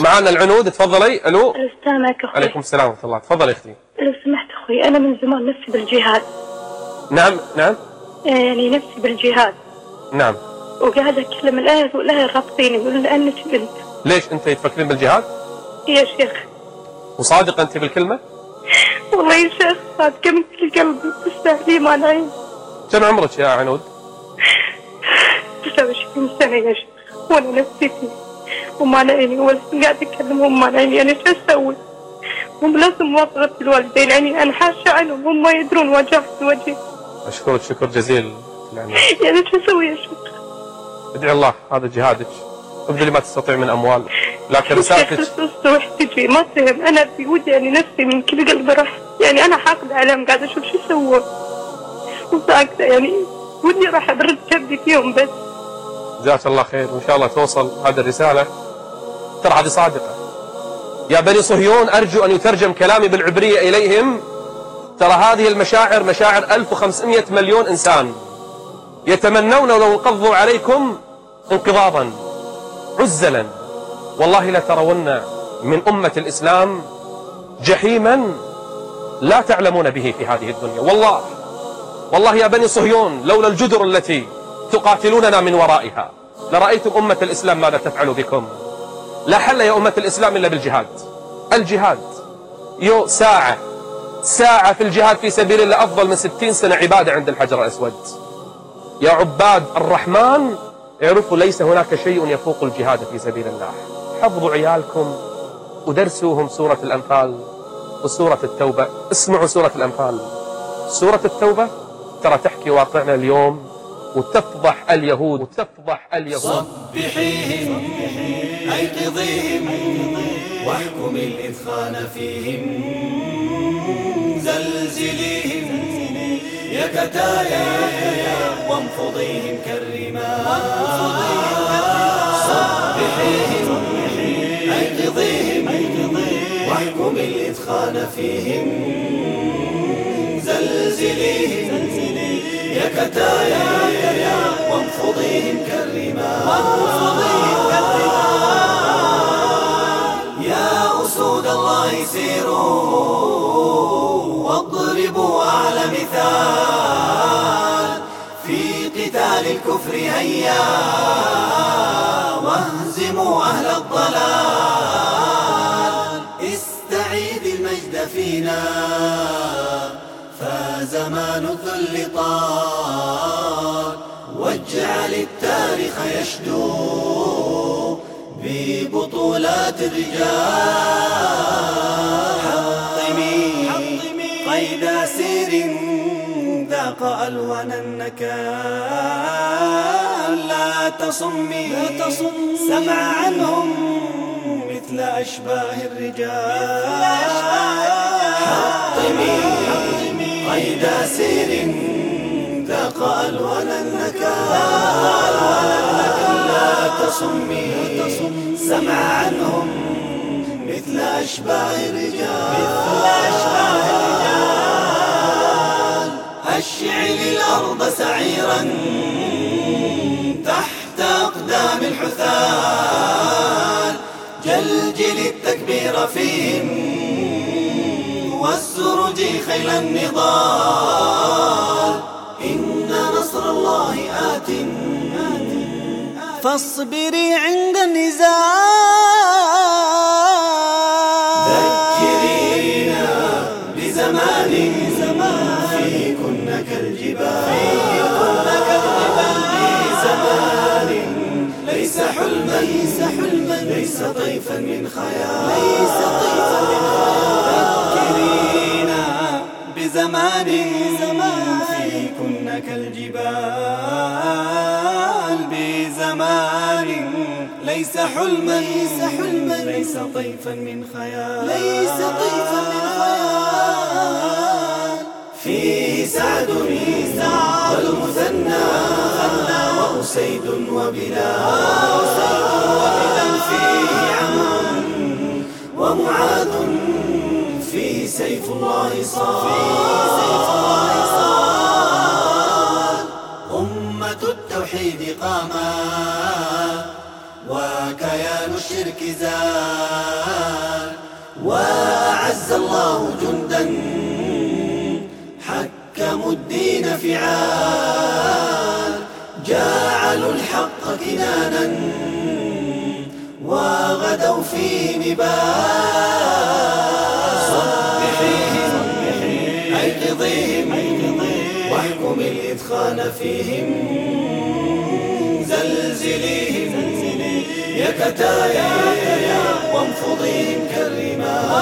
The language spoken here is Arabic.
معنا العنود تفضلي. ألو. السلام عليكم أخوي. عليكم السلام ورحمة الله. تفضلي أختي. لو سمحت أخوي أنا من زمان نفسي بالجهاد. نعم نعم. يعني نفسي بالجهاد. نعم. وقاعدة أكلم الأهل والأهل رابطيني يقولون لأنك بنت ليش أنت تفكرين بالجهاد؟ يا شيخ. وصادقه أنت بالكلمة؟ والله يا شيخ صادقة من كل قلبي تستاهلي ما نعيم كم عمرك يا عنود؟ 29 سنة يا شيخ. وأنا وما نعيني ولا قاعدة أكلم وما نعيني أنا شو أسوي؟ هم لازم موافقة الوالدين يعني أنا حاشة عنهم هم ما يدرون واجهت وجهي. أشكرك شكر جزيل. يعني يعني شو أسوي يا شيخ؟ ادعي الله هذا جهادك. ابذلي ما تستطيع من أموال. لكن رسالتك الصوح تجي ما فهم أنا في ودي يعني نفسي من كل قلبي راح. يعني أنا حاقد عليهم قاعدة أشوف شو سووا وساكته يعني ودي راح أبرد كبدي فيهم بس. جزاك الله خير. وإن شاء الله توصل هذه الرسالة. ترى هذه صادقة. يا بني صهيون أرجو أن يترجم كلامي بالعبرية إليهم. ترى هذه المشاعر مشاعر 1500 مليون إنسان. يتمنون لو انقضوا عليكم انقضاضا عزلا. والله لترون من أمة الإسلام جحيما لا تعلمون به في هذه الدنيا. والله والله يا بني صهيون لولا الجدر التي تقاتلوننا من ورائها. لرأيتم أمة الإسلام ماذا تفعل بكم؟ لا حل يا أمة الإسلام إلا بالجهاد. الجهاد. يو ساعة. ساعة في الجهاد في سبيل الله أفضل من ستين سنة عبادة عند الحجر الأسود. يا عباد الرحمن اعرفوا ليس هناك شيء يفوق الجهاد في سبيل الله. حفظوا عيالكم ودرسوهم سورة الأنفال وسورة التوبة. اسمعوا سورة الأنفال. سورة التوبة ترى تحكي واقعنا اليوم وتفضح اليهود. وتفضح اليهود. صبحيهم أيقظيهم واحكم الإثخان فيهم. زلزليهم يا كتايا وانفضيهم كالرمال صبحيهم أيقظيهم واحكم الإثخان فيهم. زلزليهم يا كتايا وانفضيهم كالرمال يا أسود الله سيروا واضربوا أعلى مثال في قتال الكفر هيا واهزموا أهل الضلال. استعيد المجد فينا. فزمان الذل طال واجعل التاريخ يشدو ببطولات الرجال. حطمي قيد سير ذاق ألوان النكال. لا تصمي سمع عنهم مثل أشباه الرجال. حطمي قيد سير ذاق ألوان النكال لا تصمي سمع عنهم مثل أشباه الرجال. أشعل الأرض سعيرا تحت أقدام الحثال. جلجل التكبير فيهم والسرج خيل النضال. إن نصر الله آت فاصبري عند النزال. ذكرينا بزمان في كن كالجبال ليس حلما. ليس حلما. ليس طيفا من خيال. بزمان في كن كالجبال بزمان. ليس حلما. ليس حلما. ليس طيفا من خيال. ليس طيفا من خيال. فيه سعد والمثنى وأسيد وبلال. فيه سيف الله صار أمة التوحيد قامت وكيان الشرك زال وأعز الله جندا. حكموا الدين فعال. جعلوا الحق كنانا. وغدوا في نبال خان فيهم زلزليهم يا كتايا وانفضيهم كالرمال